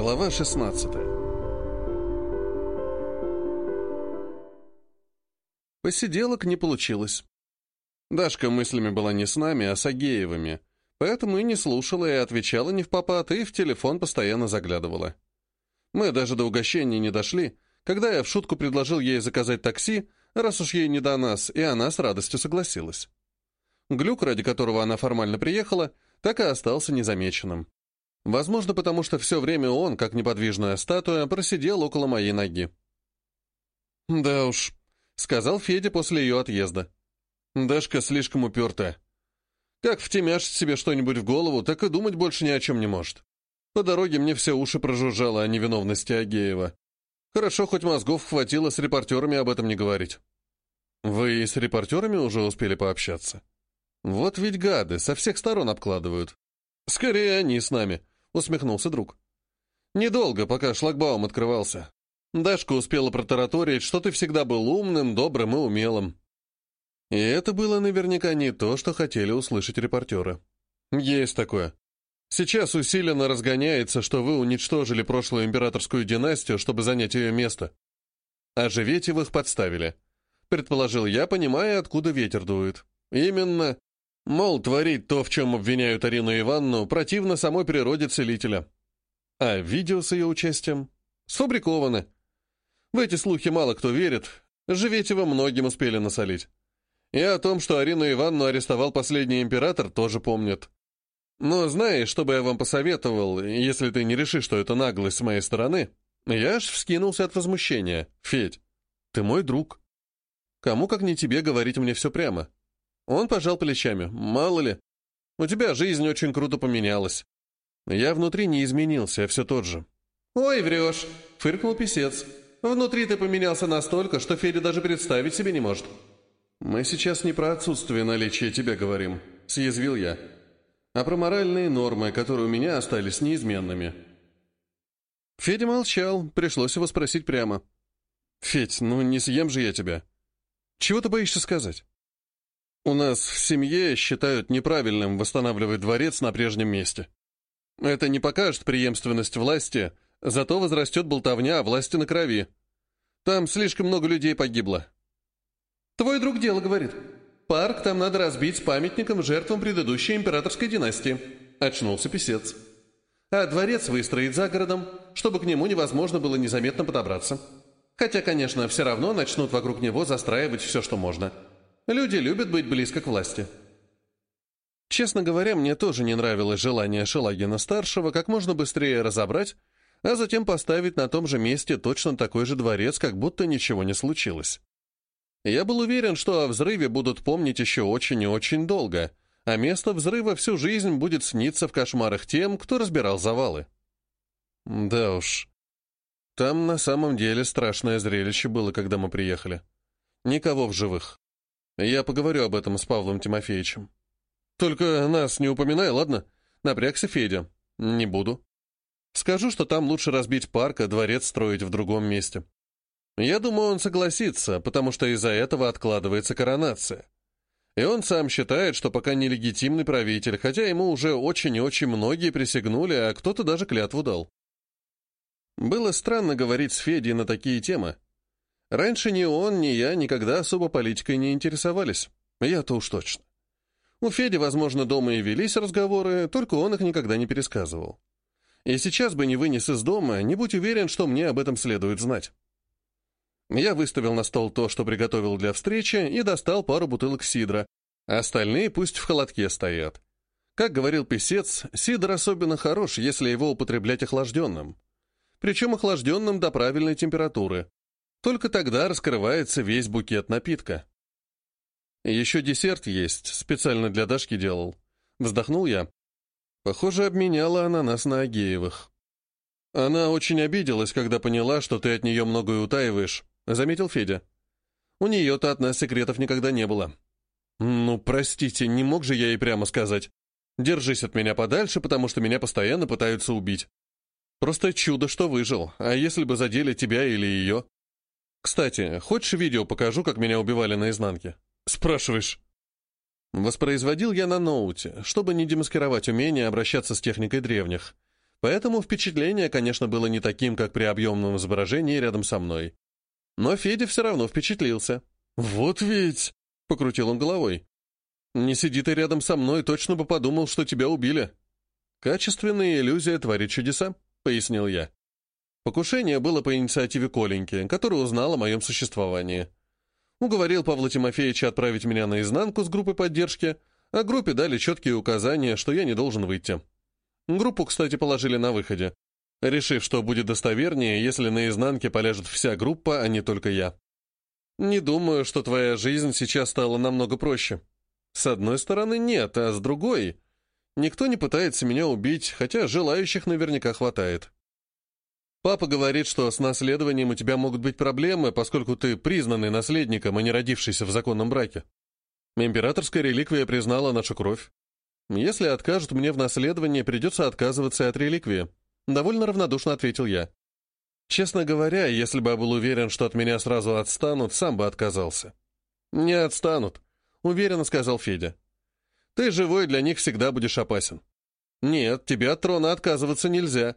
Глава 16 Посиделок не получилось. Дашка мыслями была не с нами, а с Агеевыми, поэтому и не слушала, и отвечала не в попад, и в телефон постоянно заглядывала. Мы даже до угощения не дошли, когда я в шутку предложил ей заказать такси, раз уж ей не до нас, и она с радостью согласилась. Глюк, ради которого она формально приехала, так и остался незамеченным. Возможно, потому что все время он, как неподвижная статуя, просидел около моей ноги. «Да уж», — сказал Федя после ее отъезда. «Дашка слишком упертая. Как втемяшит себе что-нибудь в голову, так и думать больше ни о чем не может. По дороге мне все уши прожужжало о невиновности Агеева. Хорошо, хоть мозгов хватило с репортерами об этом не говорить. Вы с репортерами уже успели пообщаться? Вот ведь гады, со всех сторон обкладывают. Скорее они с нами, усмехнулся друг. Недолго, пока шлагбаум открывался. Дашка успела протараторить, что ты всегда был умным, добрым и умелым. И это было наверняка не то, что хотели услышать репортеры. Есть такое. Сейчас усиленно разгоняется, что вы уничтожили прошлую императорскую династию, чтобы занять ее место. А Живетевых подставили. Предположил я, понимая, откуда ветер дует. Именно. Мол, творить то, в чем обвиняют Арину Ивановну, противно самой природе целителя. А видео с ее участием сфабрикованы. В эти слухи мало кто верит. Живетева многим успели насолить. И о том, что Арину Ивановну арестовал последний император, тоже помнят. Но знаешь, что бы я вам посоветовал, если ты не решишь, что это наглость с моей стороны? Я аж вскинулся от возмущения. Федь, ты мой друг. Кому, как не тебе, говорить мне все прямо? Он пожал плечами. Мало ли. У тебя жизнь очень круто поменялась. Я внутри не изменился, а все тот же. «Ой, врешь!» — фыркнул писец. «Внутри ты поменялся настолько, что Федя даже представить себе не может». «Мы сейчас не про отсутствие наличия тебя говорим», — съязвил я а про моральные нормы, которые у меня остались неизменными. Федя молчал, пришлось его спросить прямо. «Федь, ну не съем же я тебя. Чего ты боишься сказать?» «У нас в семье считают неправильным восстанавливать дворец на прежнем месте. Это не покажет преемственность власти, зато возрастет болтовня о власти на крови. Там слишком много людей погибло». «Твой друг дело говорит», Парк там надо разбить с памятником жертвам предыдущей императорской династии. Очнулся писец. А дворец выстроить за городом, чтобы к нему невозможно было незаметно подобраться. Хотя, конечно, все равно начнут вокруг него застраивать все, что можно. Люди любят быть близко к власти. Честно говоря, мне тоже не нравилось желание Шелагина-старшего как можно быстрее разобрать, а затем поставить на том же месте точно такой же дворец, как будто ничего не случилось. Я был уверен, что о взрыве будут помнить еще очень и очень долго, а место взрыва всю жизнь будет сниться в кошмарах тем, кто разбирал завалы. Да уж. Там на самом деле страшное зрелище было, когда мы приехали. Никого в живых. Я поговорю об этом с Павлом Тимофеевичем. Только нас не упоминай, ладно? Напрягся Федя. Не буду. Скажу, что там лучше разбить парк, а дворец строить в другом месте. Я думаю, он согласится, потому что из-за этого откладывается коронация. И он сам считает, что пока нелегитимный правитель, хотя ему уже очень и очень многие присягнули, а кто-то даже клятву дал. Было странно говорить с Федей на такие темы. Раньше ни он, ни я никогда особо политикой не интересовались. Я-то уж точно. У Феди, возможно, дома и велись разговоры, только он их никогда не пересказывал. И сейчас бы не вынес из дома, не будь уверен, что мне об этом следует знать. Я выставил на стол то, что приготовил для встречи, и достал пару бутылок сидра. Остальные пусть в холодке стоят. Как говорил писец, сидр особенно хорош, если его употреблять охлажденным. Причем охлажденным до правильной температуры. Только тогда раскрывается весь букет напитка. Еще десерт есть, специально для Дашки делал. Вздохнул я. Похоже, обменяла она нас на Агеевых. Она очень обиделась, когда поняла, что ты от нее многое утаиваешь, заметил Федя. «У нее-то от нас секретов никогда не было». «Ну, простите, не мог же я ей прямо сказать. Держись от меня подальше, потому что меня постоянно пытаются убить. Просто чудо, что выжил, а если бы задели тебя или ее?» «Кстати, хочешь видео покажу, как меня убивали наизнанке?» «Спрашиваешь?» Воспроизводил я на ноуте, чтобы не демаскировать умение обращаться с техникой древних. Поэтому впечатление, конечно, было не таким, как при объемном изображении рядом со мной. Но Федя все равно впечатлился. «Вот ведь!» — покрутил он головой. «Не сиди ты рядом со мной, точно бы подумал, что тебя убили». «Качественная иллюзия творит чудеса», — пояснил я. Покушение было по инициативе Коленьки, который узнал о моем существовании. Уговорил Павла Тимофеевича отправить меня наизнанку с группой поддержки, а группе дали четкие указания, что я не должен выйти. Группу, кстати, положили на выходе, решив, что будет достовернее, если на изнанке полежит вся группа, а не только я. Не думаю, что твоя жизнь сейчас стала намного проще. С одной стороны, нет, а с другой... Никто не пытается меня убить, хотя желающих наверняка хватает. Папа говорит, что с наследованием у тебя могут быть проблемы, поскольку ты признанный наследником, а не родившийся в законном браке. Императорская реликвия признала нашу кровь. Если откажут мне в наследовании, придется отказываться от реликвии. Довольно равнодушно ответил я. Честно говоря, если бы я был уверен, что от меня сразу отстанут, сам бы отказался. Не отстанут, уверенно сказал Федя. Ты живой для них всегда будешь опасен. Нет, тебе от трона отказываться нельзя.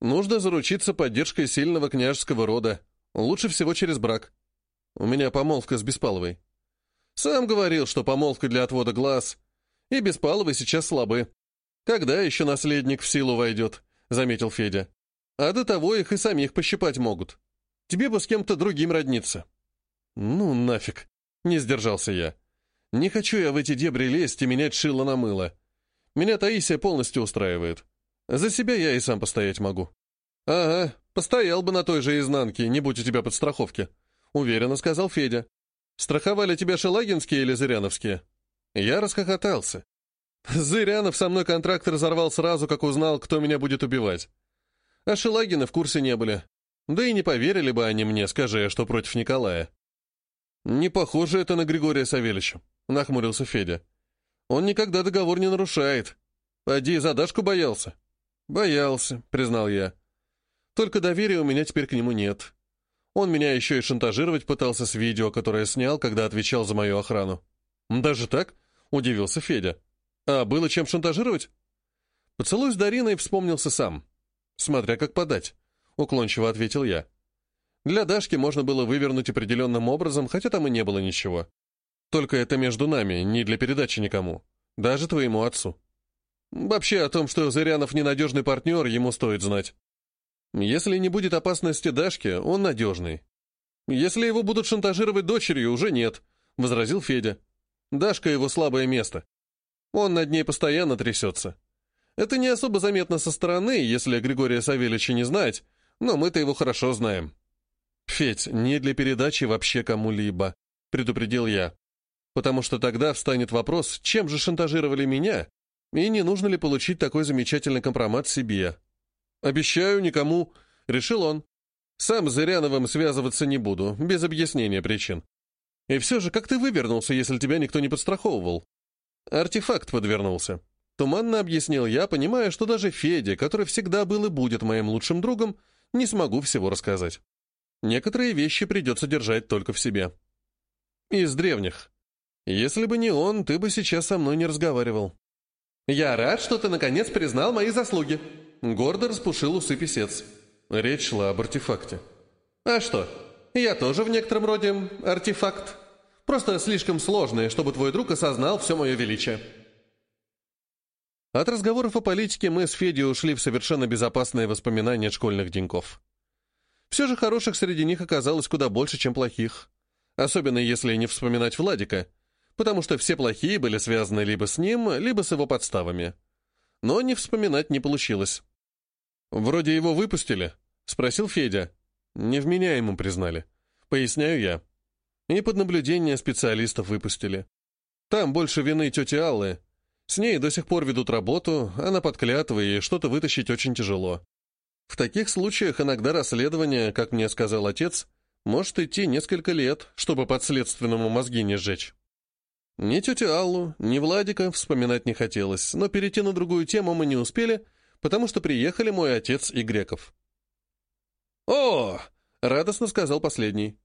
Нужно заручиться поддержкой сильного княжеского рода. Лучше всего через брак. У меня помолвка с Беспаловой. Сам говорил, что помолвка для отвода глаз. И Беспаловы сейчас слабы. Когда еще наследник в силу войдет? Заметил Федя. А до того их и самих пощипать могут. Тебе бы с кем-то другим родниться. Ну, нафиг. Не сдержался я. Не хочу я в эти дебри лезть и менять шило на мыло. Меня Таисия полностью устраивает. За себя я и сам постоять могу. Ага, постоял бы на той же изнанке, не будь у тебя подстраховки. Уверенно сказал Федя. Страховали тебя шелагинские или зыряновские? Я расхохотался. Зырянов со мной контракт разорвал сразу, как узнал, кто меня будет убивать. А Шелагины в курсе не были. Да и не поверили бы они мне, скажи, что против Николая. «Не похоже это на Григория Савельича», — нахмурился Федя. «Он никогда договор не нарушает. Поди, за Дашку боялся». «Боялся», — признал я. «Только доверия у меня теперь к нему нет. Он меня еще и шантажировать пытался с видео, которое снял, когда отвечал за мою охрану». «Даже так?» — удивился Федя. «А было чем шантажировать?» Поцелуй с Дариной вспомнился сам. «Смотря как подать», — уклончиво ответил я. Для Дашки можно было вывернуть определенным образом, хотя там и не было ничего. Только это между нами, не для передачи никому. Даже твоему отцу. Вообще о том, что Зырянов ненадежный партнер, ему стоит знать. Если не будет опасности Дашке, он надежный. Если его будут шантажировать дочерью, уже нет, — возразил Федя. Дашка — его слабое место. Он над ней постоянно трясется. Это не особо заметно со стороны, если Григория Савельича не знать, но мы-то его хорошо знаем. «Федь, не для передачи вообще кому-либо», — предупредил я. «Потому что тогда встанет вопрос, чем же шантажировали меня, и не нужно ли получить такой замечательный компромат себе». «Обещаю, никому», — решил он. «Сам с Зыряновым связываться не буду, без объяснения причин. И все же, как ты вывернулся, если тебя никто не подстраховывал?» «Артефакт подвернулся», Туманно объяснил я, понимая, что даже Федя, который всегда был и будет моим лучшим другом, не смогу всего рассказать. Некоторые вещи придется держать только в себе. Из древних. Если бы не он, ты бы сейчас со мной не разговаривал. «Я рад, что ты, наконец, признал мои заслуги», — гордо распушил усы писец. Речь шла об артефакте. «А что? Я тоже в некотором роде артефакт. Просто слишком сложный, чтобы твой друг осознал все мое величие». От разговоров о политике мы с Федей ушли в совершенно безопасные воспоминания школьных деньков. Все же хороших среди них оказалось куда больше, чем плохих. Особенно если не вспоминать Владика, потому что все плохие были связаны либо с ним, либо с его подставами. Но не вспоминать не получилось. «Вроде его выпустили?» — спросил Федя. «Невменяемым признали». Поясняю я. И под наблюдение специалистов выпустили. Там больше вины тети Аллы, с ней до сих пор ведут работу, она под и что-то вытащить очень тяжело. В таких случаях иногда расследование, как мне сказал отец, может идти несколько лет, чтобы подследственному мозги не сжечь. Ни тетю Аллу, ни Владика вспоминать не хотелось, но перейти на другую тему мы не успели, потому что приехали мой отец и Греков. «О!» — радостно сказал последний.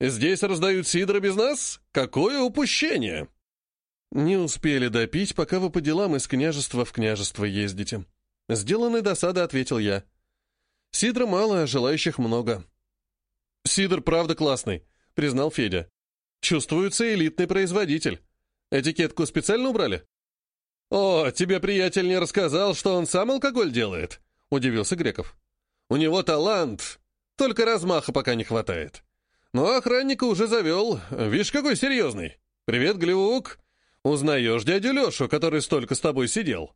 «Здесь раздают сидра без нас? Какое упущение!» «Не успели допить, пока вы по делам из княжества в княжество ездите», Сделанной досады ответил я. Сидра мало, а желающих много. Сидр правда классный, признал Федя. Чувствуется элитный производитель. Этикетку специально убрали? «О, тебе приятель не рассказал, что он сам алкоголь делает?» — удивился Греков. «У него талант, только размаха пока не хватает. Но охранника уже завел. Видишь, какой серьезный. Привет, Глюк. Узнаешь дядю Лешу, который столько с тобой сидел?»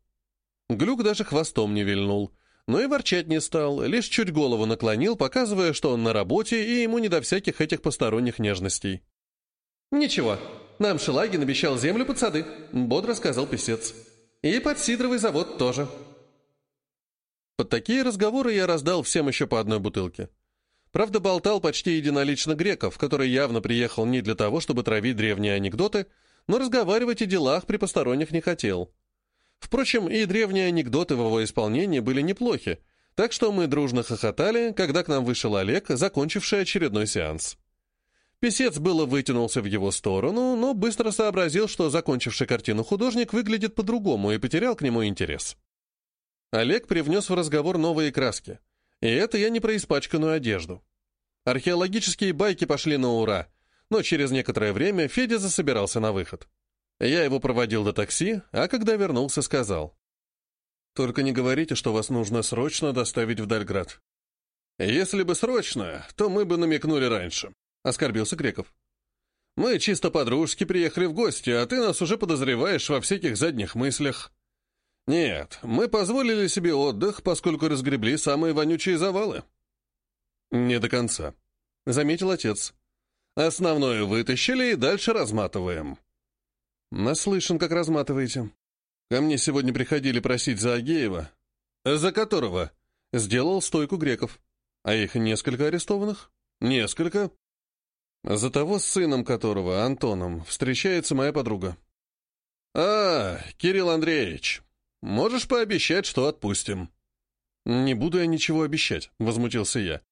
Глюк даже хвостом не вильнул, но и ворчать не стал, лишь чуть голову наклонил, показывая, что он на работе, и ему не до всяких этих посторонних нежностей. «Ничего, нам Шелагин обещал землю под сады», — бодро сказал писец. «И под сидровый завод тоже». Под такие разговоры я раздал всем еще по одной бутылке. Правда, болтал почти единолично Греков, который явно приехал не для того, чтобы травить древние анекдоты, но разговаривать о делах при посторонних не хотел. Впрочем, и древние анекдоты в его исполнении были неплохи, так что мы дружно хохотали, когда к нам вышел Олег, закончивший очередной сеанс. Песец было вытянулся в его сторону, но быстро сообразил, что закончивший картину художник выглядит по-другому и потерял к нему интерес. Олег привнес в разговор новые краски. И это я не про испачканную одежду. Археологические байки пошли на ура, но через некоторое время Федя засобирался на выход. Я его проводил до такси, а когда вернулся, сказал. «Только не говорите, что вас нужно срочно доставить в Дальград». «Если бы срочно, то мы бы намекнули раньше», — оскорбился Греков. «Мы чисто подружки приехали в гости, а ты нас уже подозреваешь во всяких задних мыслях». «Нет, мы позволили себе отдых, поскольку разгребли самые вонючие завалы». «Не до конца», — заметил отец. «Основное вытащили и дальше разматываем». «Наслышан, как разматываете. Ко мне сегодня приходили просить за Агеева». «За которого?» «Сделал стойку греков. А их несколько арестованных?» «Несколько». «За того, с сыном которого, Антоном, встречается моя подруга». «А, Кирилл Андреевич, можешь пообещать, что отпустим?» «Не буду я ничего обещать», — возмутился я.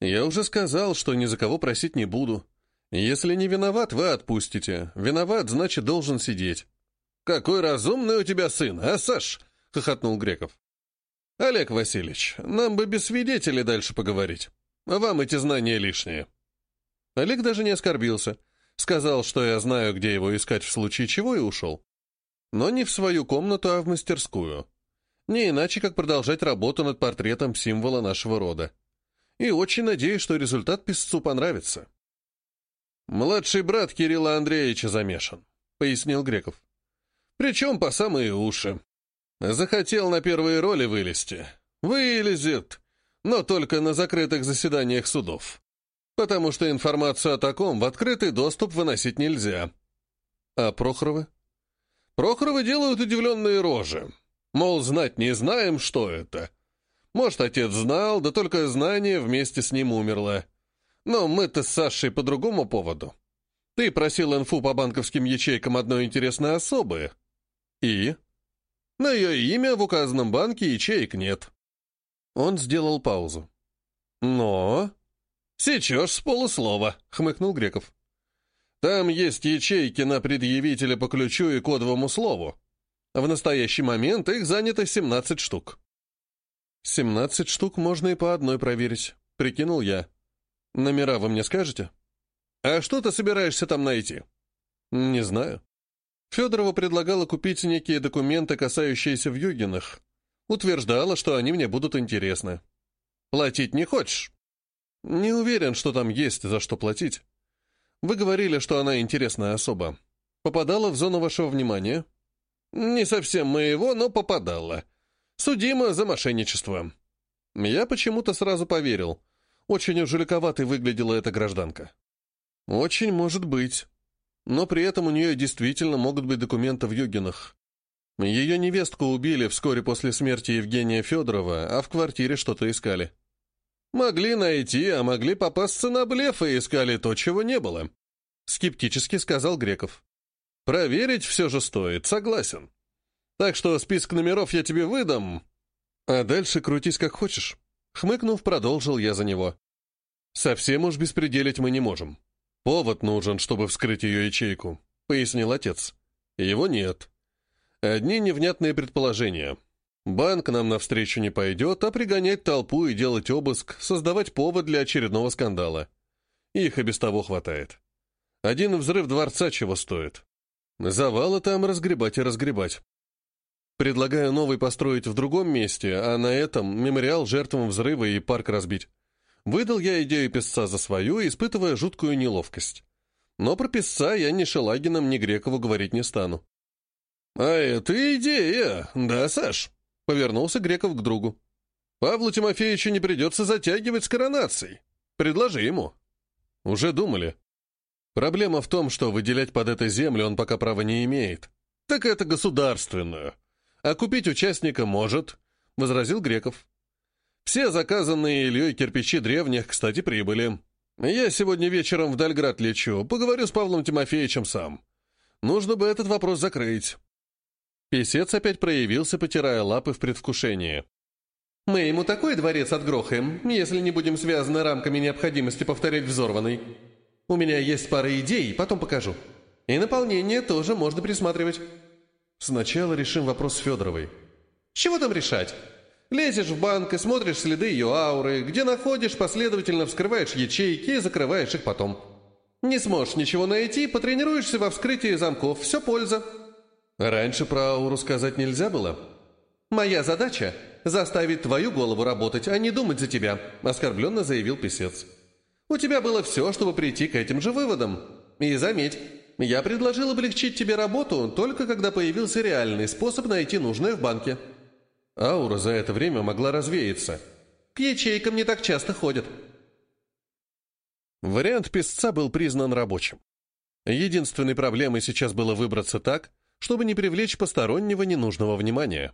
«Я уже сказал, что ни за кого просить не буду. Если не виноват, вы отпустите. Виноват, значит, должен сидеть. «Какой разумный у тебя сын, а, Саш?» — хохотнул Греков. «Олег Васильевич, нам бы без свидетелей дальше поговорить. Вам эти знания лишние». Олег даже не оскорбился. Сказал, что я знаю, где его искать в случае чего, и ушел. Но не в свою комнату, а в мастерскую. Не иначе, как продолжать работу над портретом символа нашего рода. И очень надеюсь, что результат писцу понравится. «Младший брат Кирилла Андреевича замешан», — пояснил Греков. «Причем по самые уши. Захотел на первые роли вылезти. Вылезет, но только на закрытых заседаниях судов. Потому что информацию о таком в открытый доступ выносить нельзя». «А Прохоровы?» «Прохоровы делают удивленные рожи. Мол, знать не знаем, что это. Может, отец знал, да только знание вместе с ним умерло». Но мы-то с Сашей по другому поводу. Ты просил инфу по банковским ячейкам одной интересной особы. И? На ее имя в указанном банке ячеек нет. Он сделал паузу. Но... «Сечешь с полуслова», — хмыкнул Греков. «Там есть ячейки на предъявителя по ключу и кодовому слову. В настоящий момент их занято 17 штук». «17 штук можно и по одной проверить», — прикинул я. Номера вы мне скажете? А что ты собираешься там найти? Не знаю. Федорова предлагала купить некие документы, касающиеся Вьюгиных. Утверждала, что они мне будут интересны. Платить не хочешь? Не уверен, что там есть за что платить. Вы говорили, что она интересная особа. Попадала в зону вашего внимания? Не совсем моего, но попадала. Судима за мошенничество. Я почему-то сразу поверил. Очень уж жалковатой выглядела эта гражданка. Очень может быть. Но при этом у нее действительно могут быть документы в Югинах. Ее невестку убили вскоре после смерти Евгения Федорова, а в квартире что-то искали. Могли найти, а могли попасться на блеф и искали то, чего не было. Скептически сказал Греков. Проверить все же стоит, согласен. Так что список номеров я тебе выдам, а дальше крутись как хочешь. Хмыкнув, продолжил я за него. «Совсем уж беспределить мы не можем. Повод нужен, чтобы вскрыть ее ячейку», — пояснил отец. «Его нет. Одни невнятные предположения. Банк нам навстречу не пойдет, а пригонять толпу и делать обыск, создавать повод для очередного скандала. Их и без того хватает. Один взрыв дворца чего стоит. Завалы там разгребать и разгребать. Предлагаю новый построить в другом месте, а на этом мемориал жертвам взрыва и парк разбить. Выдал я идею песца за свою, испытывая жуткую неловкость. Но про песца я ни Шелагином, ни Грекову говорить не стану. «А это идея, да, Саш?» — повернулся Греков к другу. «Павлу Тимофеевичу не придется затягивать с коронацией. Предложи ему». «Уже думали», Проблема в том, что выделять под это землю он пока права не имеет. Так это государственную. А купить участника может, — возразил Греков. Все заказанные Ильей кирпичи древних, кстати, прибыли. Я сегодня вечером в Дальград лечу, поговорю с Павлом Тимофеевичем сам. Нужно бы этот вопрос закрыть. Песец опять проявился, потирая лапы в предвкушении. «Мы ему такой дворец отгрохаем, если не будем связаны рамками необходимости повторять взорванный», у меня есть пара идей, потом покажу. И наполнение тоже можно присматривать. Сначала решим вопрос с Федоровой. Чего там решать? Лезешь в банк и смотришь следы ее ауры, где находишь, последовательно вскрываешь ячейки и закрываешь их потом. Не сможешь ничего найти, потренируешься во вскрытии замков, все польза. Раньше про ауру сказать нельзя было? Моя задача — заставить твою голову работать, а не думать за тебя, оскорбленно заявил писец. У тебя было все, чтобы прийти к этим же выводам. И заметь, я предложил облегчить тебе работу только когда появился реальный способ найти нужное в банке. Аура за это время могла развеяться. К ячейкам не так часто ходят. Вариант песца был признан рабочим. Единственной проблемой сейчас было выбраться так, чтобы не привлечь постороннего ненужного внимания.